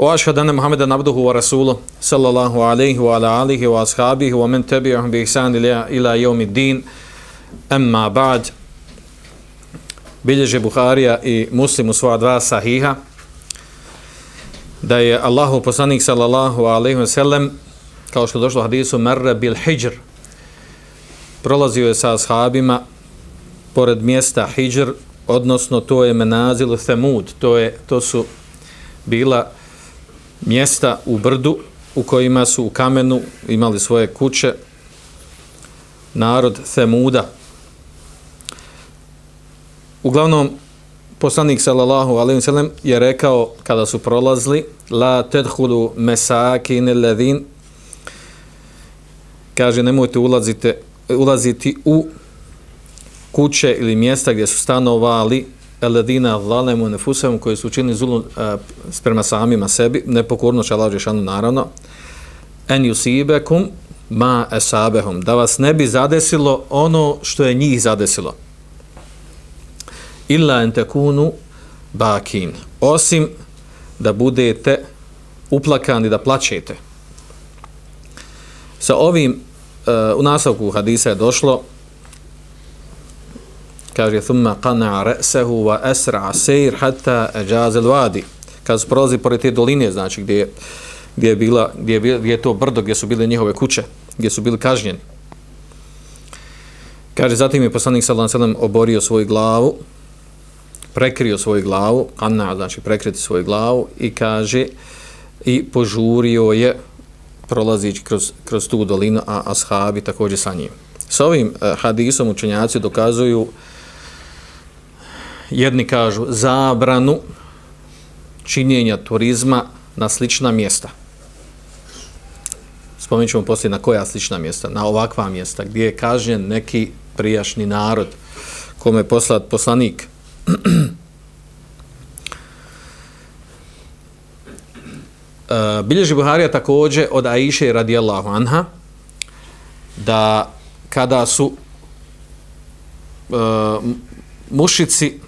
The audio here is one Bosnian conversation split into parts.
O ašhad ane Muhammadan abduhu wa rasulu, sallallahu alayhi wa ala alihi wa ashabihi wa man tabi'ahum bi ihsan ila, ila jomi din, emma ba'd, bilježe Buharija i Muslim u svoja dva sahiha, da je Allahu poslanik sallallahu alayhi wa sallam, kao što došlo hadisu, merre bil hijr, prolazio je sa ashabima pored mjesta hijr, odnosno to je menazil Themud, to, je, to su bila mjesta u brdu u kojima su u kamenu imali svoje kuće narod Themuda. Uglavnom, poslanik sallallahu alaihi wa sallam je rekao kada su prolazili la tedhulu mesakin ledin kaže nemojte ulazite, ulaziti u kuće ili mjesta gdje su stanovali Eladina zalemu nefusem koji su učinili zulum e, sprema samima sebi nepokorno će Allah Žešanu naravno en yusibekum ma esabehum da vas ne bi zadesilo ono što je njih zadesilo illa en tekunu bakin. Osim da budete uplakani, da plaćete. Sa ovim, e, u nastavku hadisa je došlo, kaže, thumma qana ra'sahu wa esra sejr hatta ajaz vadi. Kad su prolazi pored te doline, znači gdje je, gdje je, bila, gdje je, gdje je to brdo, gdje su bile njihove kuće, gdje su bili kažnjeni. Kaže, zatim je poslanik sallam sallam oborio svoju glavu, prekrio svoju glavu, Anna znači prekriti svoju glavu i kaže i požurio je prolazići kroz, kroz tu dolinu, a ashabi također sa njim. S ovim uh, hadisom učenjaci dokazuju jedni kažu zabranu činjenja turizma na slična mjesta. Spomenut ćemo poslije na koja slična mjesta, na ovakva mjesta, gdje je kažnjen neki prijašnji narod kome je poslat poslanik, e, bilježi Buharija također od Aiše radijallahu anha da kada su uh, mušici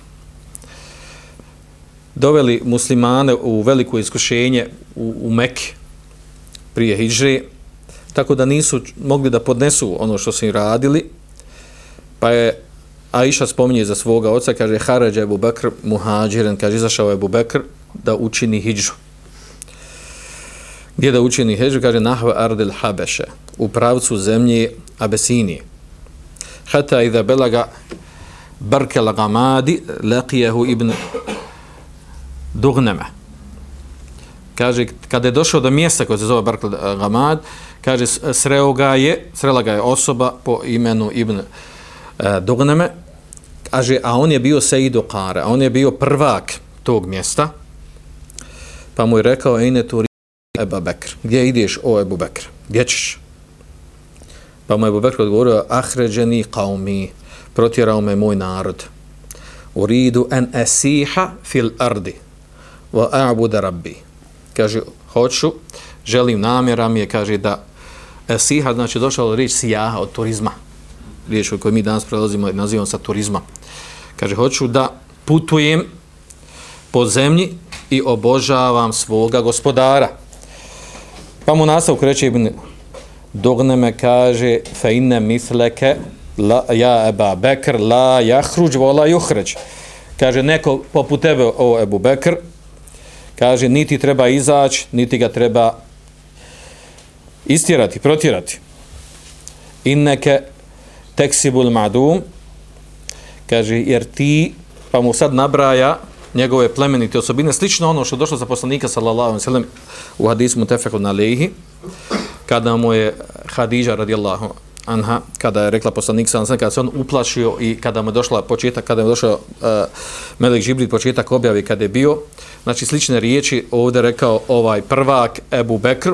doveli muslimane u veliko iskušenje u, u Mekke prije Hidžre, tako da nisu mogli da podnesu ono što su im radili, pa je Aisha spominje za svoga oca, kaže Harađa Ebu Bekr muhađiren, kaže izašao je Ebu Bekr da učini Hidžu. Gdje da učini Hidžu? Kaže Nahva Ardil Habeše, u pravcu zemlje Abesinije. Hata i da belaga Barkel Gamadi leqijehu ibn Dugneme. Kaže, kada je došao do mjesta koje se zove Barkl eh, Gamad, kaže, sreo ga je, srela ga je osoba po imenu Ibn E, Dugneme, kaže, a on je bio Seidu Kare, a on je bio prvak tog mjesta, pa mu je rekao, ejne tu Eba Bekr, gdje ideš o Ebu Bekr, gdje ćeš? Pa mu je Ebu Bekr odgovorio, ahređeni qaumi, protjerao me moj narod, uridu en esiha fil ardi, wa a'budu rabbi. Kaže, hoću, želim namjera mi je, kaže, da e, siha znači došao riječ sijaha od turizma, riječ koju mi danas prelazimo i nazivamo sa turizma. Kaže, hoću da putujem po zemlji i obožavam svoga gospodara. Pa mu nastav kreće Ibn Dogne me kaže fe inne misleke la, ja Eba Bekr la jahruđ vola juhređ. Kaže, neko poput tebe o Ebu Bekr, kaže, niti treba izaći, niti ga treba istjerati, protjerati. Inneke teksibul madum, kaže, jer ti, pa mu sad nabraja njegove plemenite osobine, slično ono što došlo za poslanika, sallallahu alaihi sallam, u hadisu mutefeku na lehi, kada mu je Hadidža, radijallahu anha, kada je rekla poslanik, sallallahu alaihi kada se on uplašio i kada mu je došla početak, kada mu je došao eh, uh, Melek Žibrit početak objavi kada je bio, znači slične riječi ovdje rekao ovaj prvak Ebu Bekr,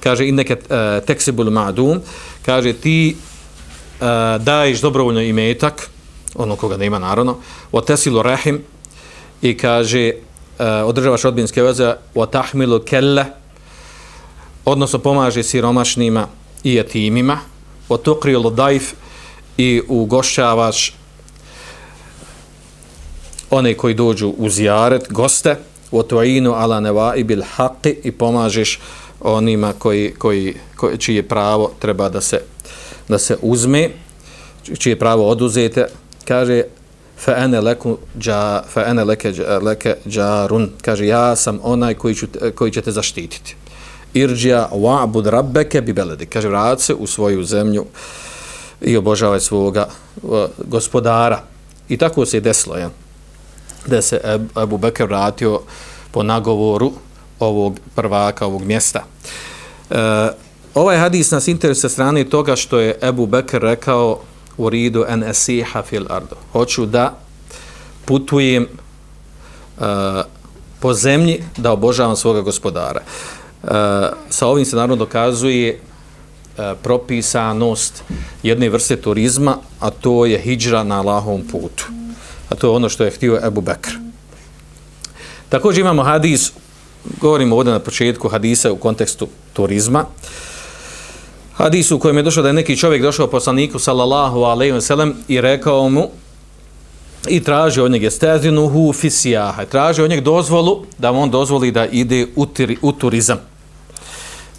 kaže inneke uh, teksibul madum, kaže ti e, daješ dobrovoljno imetak, ono koga nema naravno, o tesilu rahim. I kaže e, održavaš odbinske veze o tahmilu kelle, odnosno pomaže siromašnima i etimima, o tukrilu dajf i ugošćavaš one koji dođu u zijaret, goste, u tu'inu ala neva i bil i pomažeš onima koji, koji, koji, čije pravo treba da se, da se uzme, čije pravo oduzete, kaže fa ana leku ja fa ana leke leke jarun kaže ja sam onaj koji ću, koji će te zaštititi. Irđija wa'bud rabbeke bi beledi. Kaže vrati se u svoju zemlju i obožavaj svoga eh, gospodara. I tako se desilo ja da se Abu Bekr vratio po nagovoru ovog prvaka ovog mjesta. E, ovaj hadis nas interesuje strane toga što je Abu Bekr rekao u ridu en esiha fil ardo. Hoću da putujem uh, po zemlji da obožavam svoga gospodara. Uh, sa ovim se naravno dokazuje uh, propisanost jedne vrste turizma, a to je hijđra na Allahovom putu. A to je ono što je htio Ebu Bekr. Također imamo hadis, govorimo ovdje na početku hadisa u kontekstu turizma, hadis u kojem je došlo da je neki čovjek došao poslaniku sallallahu alejhi ve sellem i rekao mu i traži od njega stezinuhu fisijaha. Traži od njega dozvolu da on dozvoli da ide u, tiri, u turizam.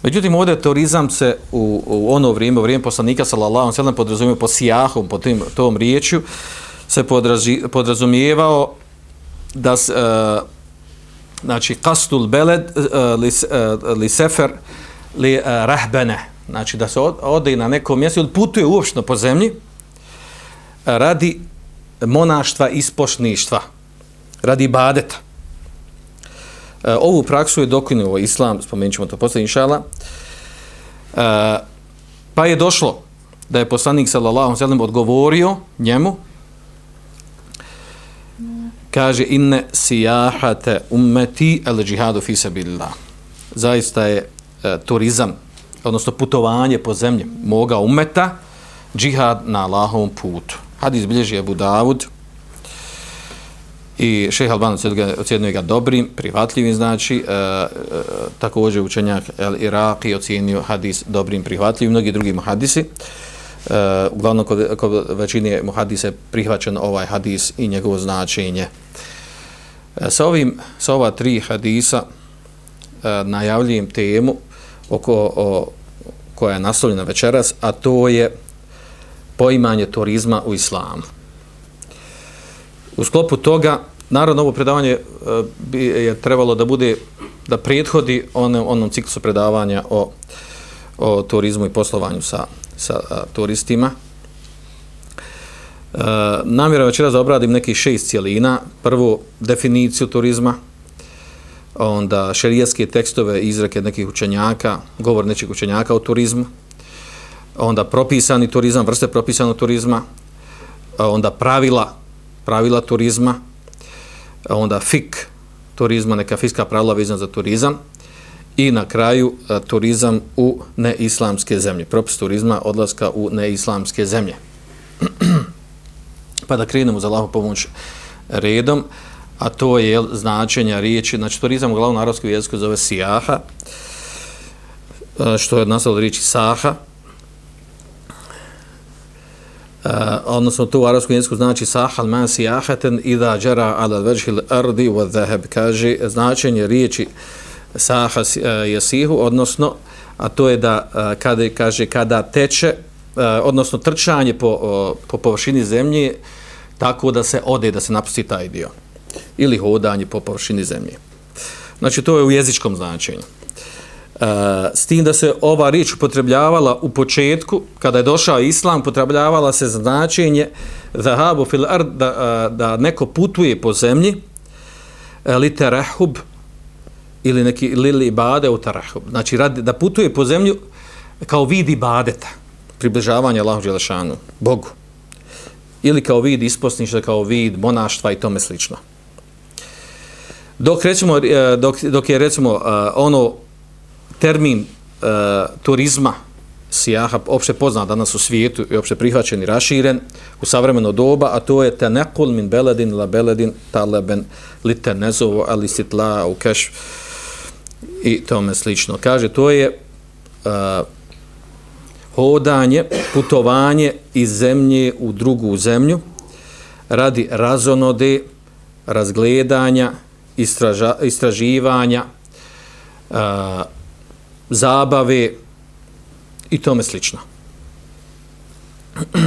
Međutim, ovdje turizam se u, u ono vrijeme, u vrijeme poslanika sallallahu alejhi ve sellem podrazumijeva po sijahom, po tim, tom riječju, se podrazi, podrazumijevao da se, e, znači, kastul beled e, li, e, li sefer li e, rahbene, znači da se ode na neko mjesto ili putuje uopšteno po zemlji e, radi monaštva ispošništva radi badeta. E, ovu praksu je dokinuo islam, spomenut ćemo to poslije inšala, e, pa je došlo da je poslanik sallallahu sallam odgovorio njemu, kaže inne sijahate ummeti el džihadu fi sabilillah. Zaista je e, turizam, odnosno putovanje po zemlji moga umeta, džihad na Allahovom putu. Hadis bilježi Abu Davud i šeha Albano ocjenio ga dobrim, prihvatljivim, znači, e, e, također učenjak El Iraqi ocjenio hadis dobrim, prihvatljivim, mnogi drugi hadisi. E, uglavnom, kod, kod većine muhadisa je prihvaćen ovaj hadis i njegovo značenje. Uh, sa, ovim, sa ova tri hadisa uh, najavljujem temu oko, o, koja je naslovljena večeras, a to je poimanje turizma u islamu. U sklopu toga, naravno ovo predavanje bi je trebalo da bude, da prethodi onom, onom ciklusu predavanja o, o turizmu i poslovanju sa, sa a, turistima. E, namjera večera da obradim neki šest cijelina. Prvo, definiciju turizma, onda šerijetske tekstove izreke nekih učenjaka, govor nekih učenjaka o turizmu, onda propisani turizam, vrste propisanog turizma, onda pravila, pravila turizma, onda fik turizma, neka fiska pravila vezana za turizam i na kraju e, turizam u neislamske zemlje, propis turizma odlaska u neislamske zemlje. pa da krenemo za lahu pomoć redom, a to je značenja riječi, znači turizam u glavnom arabskom jeziku zove sijaha, e, što je nastavljeno riječi saha, Uh, odnosno to u arabskom jeziku znači sahal man sijahaten idha jara ala vežhil ardi wa dhahab. Kaže značenje riječi saha e, jesihu odnosno a to je da e, kada kaže kada teče e, odnosno trčanje po, po površini zemlje tako da se ode da se napusti taj dio. Ili hodanje po površini zemlje. Znači to je u jezičkom značenju. S tim da se ova riječ upotrebljavala u početku, kada je došao islam, upotrebljavala se značenje zahabu fil ard, da, da neko putuje po zemlji, uh, li terahub, ili neki lili ibade u tarahub. Znači, radi, da putuje po zemlju kao vidi ibadeta, približavanja Allahu Đelešanu, Bogu. Ili kao vid isposništa, kao vid monaštva i tome slično. Dok, recimo, eh, dok, dok je recimo eh, ono termin eh, turizma sijaha opšte poznat danas u svijetu i opšte prihvaćen i raširen u savremeno doba, a to je tenekul min beledin la beledin taleben li tenezovo ali sitla u keš i tome slično. Kaže, to je uh, hodanje, putovanje iz zemlje u drugu zemlju radi razonode, razgledanja, istraža, istraživanja, uh, zabave i tome slično.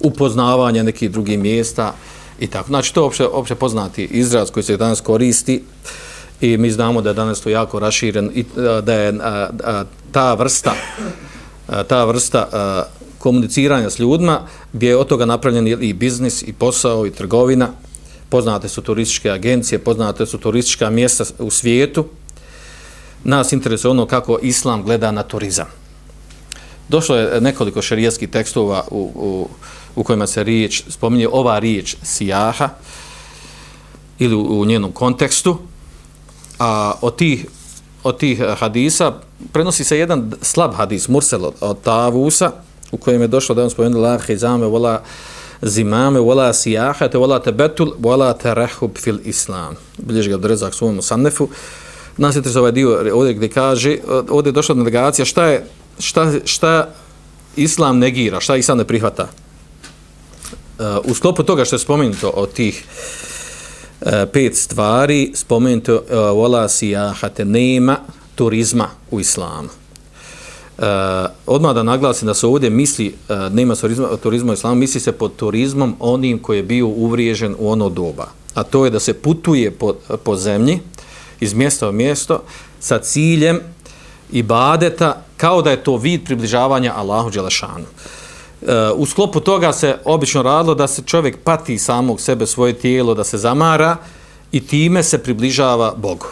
Upoznavanje nekih drugih mjesta i tako. Znači, to je opće, opće poznati izraz koji se danas koristi i mi znamo da je danas to jako raširen i e, da je a, a, ta vrsta a, ta vrsta a, komuniciranja s ljudima gdje je od toga napravljen i biznis, i posao, i trgovina. Poznate su turističke agencije, poznate su turistička mjesta u svijetu, nas interesuje ono kako islam gleda na turizam. Došlo je nekoliko šarijatskih tekstova u, u, u kojima se riječ, spominje ova riječ sijaha ili u, u njenom kontekstu, a od tih, od tih e, hadisa prenosi se jedan slab hadis, mursel od, od Tavusa, u kojem je došlo da on spomenuo la hizame, vola zimame, vola sijahate, vola tebetul, vola terehub fil islam. Bilježi ga odrezak svojom sannefu nas je ovaj dio ovdje gdje kaže, e, ovdje je došla delegacija, šta je, šta, šta islam negira, šta islam ne prihvata. Uh, u sklopu toga što je spomenuto od tih uh, E, pet stvari, spomenuto uh, e, vola sijahate, nema turizma u islamu. Uh, odmah da naglasim da se ovdje misli, uh, nema turizma, turizma u islamu, misli se pod turizmom onim koji je bio uvriježen u ono doba. A to je da se putuje po, po zemlji, iz mjesta u mjesto sa ciljem ibadeta kao da je to vid približavanja Allahu Đelešanu. Uh, Eh, u sklopu toga se obično radilo da se čovjek pati samog sebe, svoje tijelo, da se zamara i time se približava Bogu.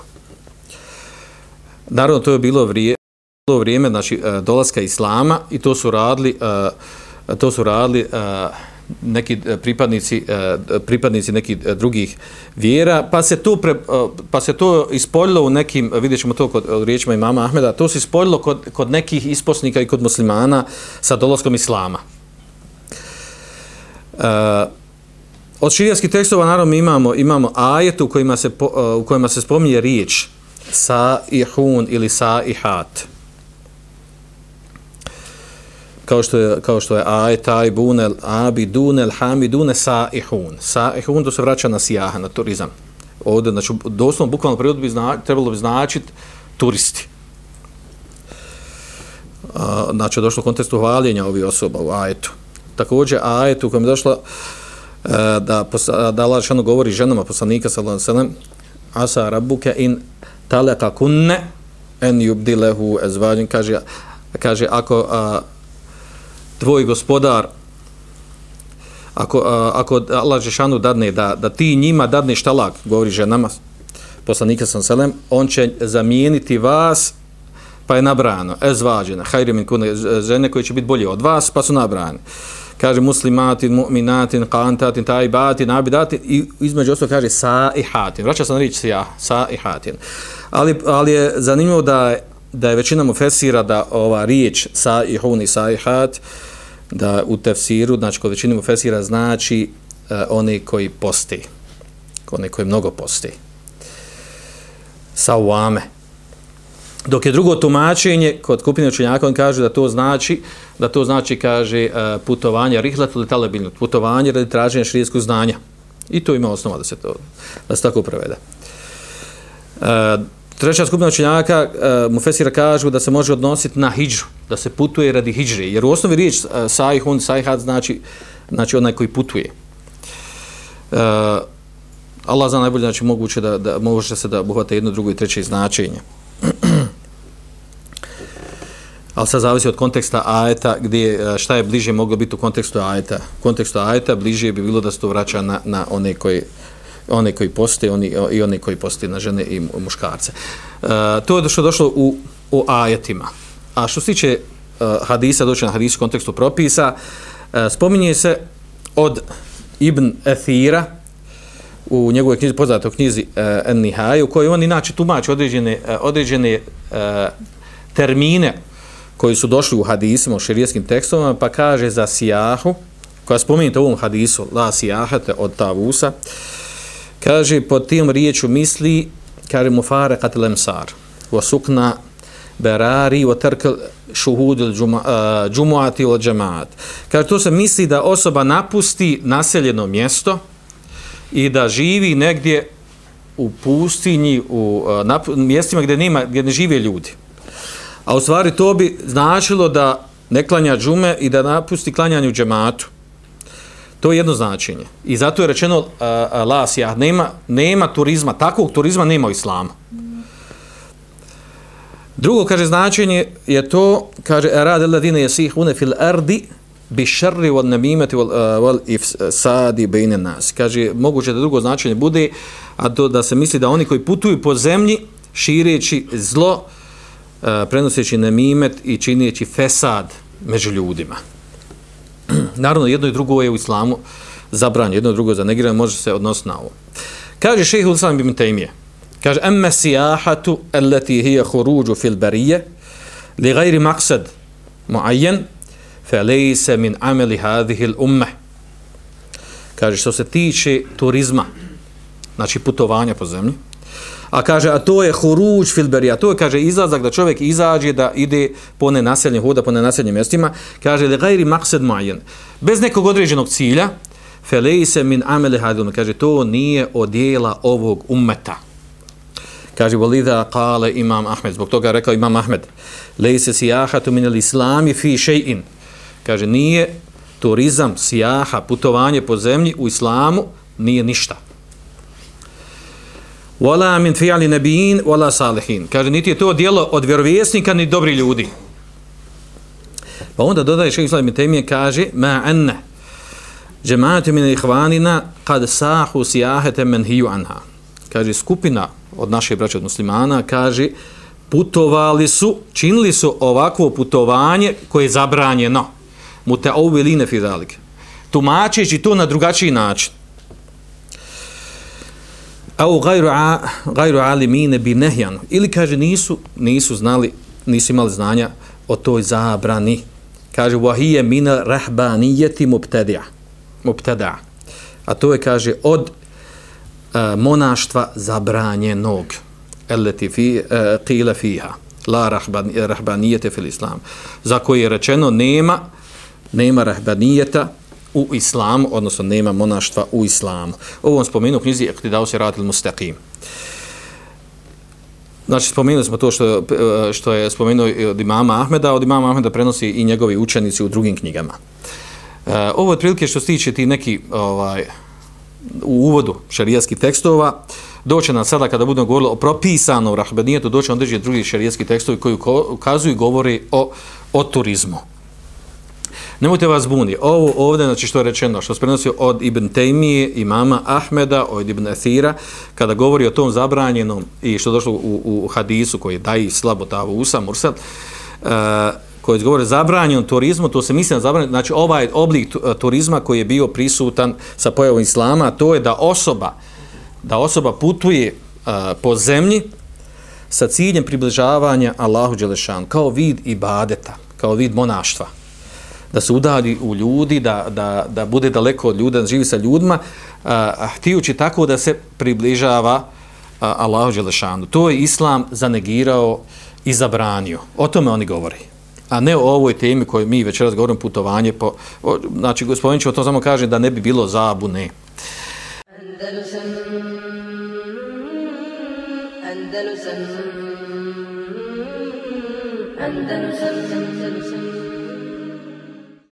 Naravno, to je bilo vrijeme, bilo vrijeme znači, eh, dolaska Islama i to su radili, eh, to su radili neki pripadnici pripadnici nekih drugih vjera pa se to pre, pa se to ispoljilo u nekim vidjećemo to kod riječima imama Ahmeda to se ispoljilo kod, kod nekih isposnika i kod muslimana sa dolaskom islama Eh, od širijskih tekstova naravno imamo imamo ajete u kojima se eh, u kojima se spominje riječ sa ihun ili sa ihat kao što je kao što je aj taj bunel abi dunel hamidune saihun. Saihun to se vraća na sijaha na turizam. Ovdje znači doslovno bukvalno prijevod bi zna, trebalo bi značiti turisti. A, znači došlo u kontekstu hvaljenja ovih osoba u ajetu također ajet u kojem je došlo e, da, da Allah šano govori ženama poslanika sallallahu alejhi asa rabbuka in talaka kunne en yubdilehu azvajin kaže kaže ako a, tvoj gospodar ako, ako Allah Žešanu dadne da, da ti njima dadneš talak, govori ženama poslanika sam selem, on će zamijeniti vas pa je nabrano, ezvađena hajri min kune, žene koje će biti bolje od vas pa su nabrane kaže muslimatin, mu'minatin, qantatin, taibatin, abidatin i između ostalo kaže saihatin. vraća se na riječ ja, ali, ali je zanimljivo da, da je većina mu fesira da ova riječ saihun i saihat da u tefsiru, znači kod većini mufesira znači uh, oni koji posti, oni koji mnogo posti. Sa uame. Dok je drugo tumačenje, kod kupine učenjaka, on kaže da to znači, da to znači, kaže, e, putovanje, rihlat ili telebilnut, putovanje radi traženja šrijetskog znanja. I to ima osnova da se to, da se tako prevede. E, treća skupina učenjaka e, uh, mu Fesira kažu da se može odnositi na hidžu, da se putuje radi hidžre, Jer u osnovi riječ uh, sajhun, sajhat znači, znači onaj koji putuje. Uh, Allah zna najbolje, znači moguće da, da može se da obuhvata jedno, drugo i treće značenje. Ali sad zavisi od konteksta ajeta, gdje, e, šta je bliže moglo biti u kontekstu ajeta. U kontekstu ajeta bliže bi bilo da se to vraća na, na one koji, one koji poste oni, i one koji poste na žene i muškarce. E, to je došlo, došlo u, u ajetima. A što se tiče e, hadisa, doći na hadisu kontekstu propisa, e, spominje se od Ibn Ethira u njegovoj knjizi, poznatoj knjizi e, uh, En Nihaj, u kojoj on inače tumači određene, e, određene termine koji su došli u hadisima, u širijskim tekstovima, pa kaže za sijahu, koja spominjete u ovom hadisu, la sijahate od tavusa, kaže, pod tim riječu misli, kaže mu fare katilem sar, wa sukna berari wa terkel šuhud il džumuati il džemaat. Kaže, to se misli da osoba napusti naseljeno mjesto i da živi negdje u pustinji, u na, mjestima gdje, nema, gdje ne žive ljudi. A u stvari to bi značilo da ne klanja džume i da napusti klanjanje u džematu. To je jedno značenje. I zato je rečeno uh, lasija, nema, nema turizma, takvog turizma nema u islamu. Drugo, kaže, značenje je to, kaže, rade ladine jesih une fil ardi bi šarri wal namimati wal, uh, wal ifsadi bejne nas. Kaže, moguće da drugo značenje bude, a to da se misli da oni koji putuju po zemlji, šireći zlo, uh, E, prenoseći namimet i činjeći fesad među ljudima. Naravno, jedno i drugo je u islamu zabranje, jedno i drugo za negiranje, može se odnos na ovo. Kaže šehe Ulislam ibn Tejmije, kaže, emme sijahatu allati hije huruđu fil barije, li gajri maksad muajen, fe lejse min ameli hadihil umme. Kaže, što se tiče turizma, znači putovanja po zemlji, A kaže, a to je huruđ filberija, to je, kaže, izlazak da čovjek izađe da ide po nenaseljenim hoda, po nenaseljenim mjestima, kaže, le gajri maksed majen, bez nekog određenog cilja, felejse min amele hadilun, kaže, to nije odjela ovog ummeta. Kaže, volida kale imam Ahmed, zbog toga rekao imam Ahmed, Lejse sijahatu min islami fi še'in, kaže, nije turizam, sijaha, putovanje po zemlji u islamu, nije ništa wala min fi'li nabiyyin wala salihin. Kaže niti je to djelo od vjerovjesnika ni dobri ljudi. Pa onda dodaje Šejh Islam Temije kaže ma anna jama'atu min ikhwanina qad sahu siyahata man hiya anha. Kaže skupina od naših braća od muslimana kaže putovali su, činili su ovakvo putovanje koje je zabranjeno. Muta'awwilina fi zalik. Tumačeći to na drugačiji način au gajru, a, gajru alimine bi nehjanu. Ili kaže nisu, nisu znali, nisu imali znanja o toj zabrani. Kaže wahije mina rahbanijeti mubtadi'a. Mubtadi'a. A to je, kaže, od e, monaštva zabranjenog. Eleti fi, e, qila fiha. La rahban, rahbanijete fil islam. Za koje je rečeno nema, nema rahbanijeta u islamu, odnosno nema monaštva u islamu. Ovo on spomenuo u knjizi Ektidao se radil mustaqim. Znači, spomenuli smo to što, što je spomenuo od imama Ahmeda, od imama Ahmeda prenosi i njegovi učenici u drugim knjigama. E, ovo je prilike što se tiče ti neki ovaj, u uvodu šarijaskih tekstova, doće nam sada kada budemo govorili o propisanom rahbenijetu, doće nam drži drugi šarijatski tekstovi koji ukazuju i govori o, o turizmu. Nemojte vas buni. Ovo ovdje, znači što je rečeno, što se prenosio od Ibn Tejmije, imama Ahmeda, od Ibn Athira, kada govori o tom zabranjenom i što došlo u, u hadisu koji daji slabo ta usa, mursad, uh, e, koji govore zabranjenom turizmu, to se misli na zabranjenom, znači ovaj oblik e, turizma koji je bio prisutan sa pojavom Islama, to je da osoba, da osoba putuje uh, po zemlji sa ciljem približavanja Allahu Đelešanu, kao vid ibadeta, kao vid monaštva da se udali u ljudi, da, da, da bude daleko od ljuda, da živi sa ljudima, a, htijući tako da se približava a, Allahu Đelešanu. To je Islam zanegirao i zabranio. O tome oni govori. A ne o ovoj temi koju mi večeras govorimo putovanje. Po, o, znači, gospodin ću o samo kaže da ne bi bilo zabune. Andalusam, Andalusam, Andalusam.